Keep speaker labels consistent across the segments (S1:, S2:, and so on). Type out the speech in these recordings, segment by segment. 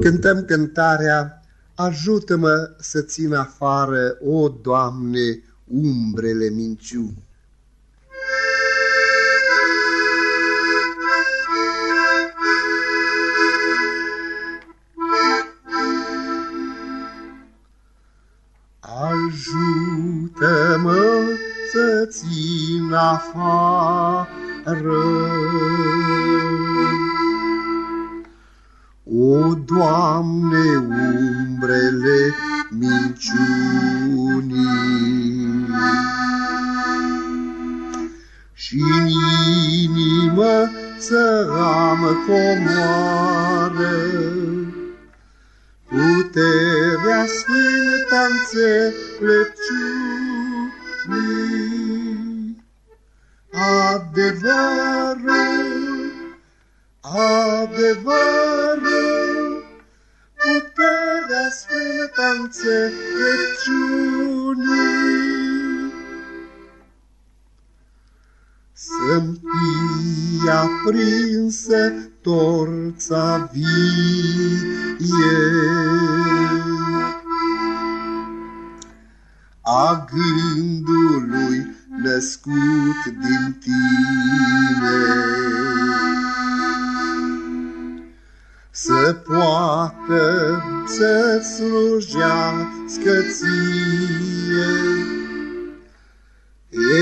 S1: Cântăm cântarea Ajută-mă să țin afară, o Doamne, umbrele minciuni. Ajută-mă să țin afară O, Doamne, umbrele minciunii. Și în inimă să am comoară. Puterea sfântă înțelepciunii. Adevărul, adevărul, sfântă înțelepciunii. Să-mi fie aprinsă torța vie a gândului născut din tine. Slujească ție,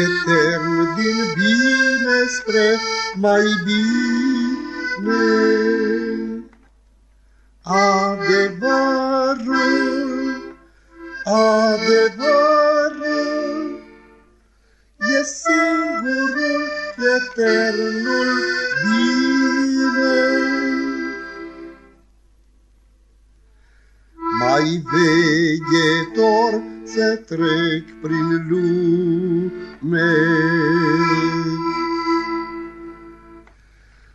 S1: etern din bine spre mai bine. Adevărul, adevărul, e singurul eternul Mai veghetor să trec prin lume,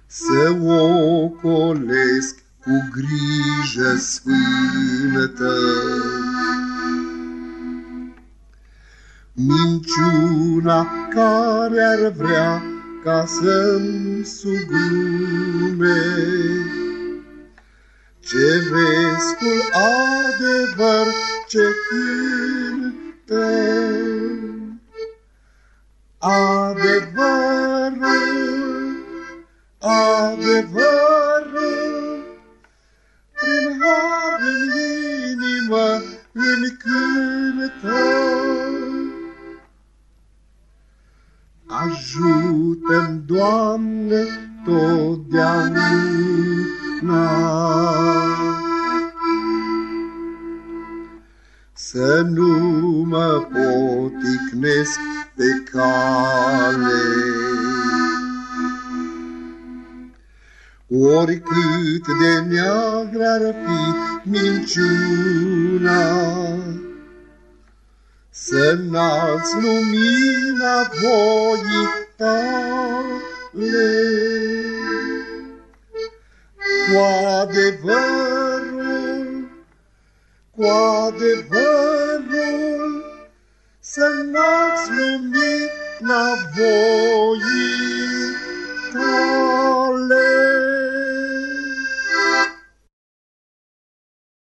S1: să ocolesc cu grijă sfântă. Minciuna care ar vrea ca să-mi suglume Cerescul adevăr ce cântă. Adevărul, adevărul, prin har în inimă îmi cântă. Ajută-mi, Doamne, totdeauna. Să nu mă poticnesc pe cale. Oricât de neagră ar fi minciuna, Să înalți lumina voii tale. Cu adevărul, cu adevărul, Să înalți lumina voii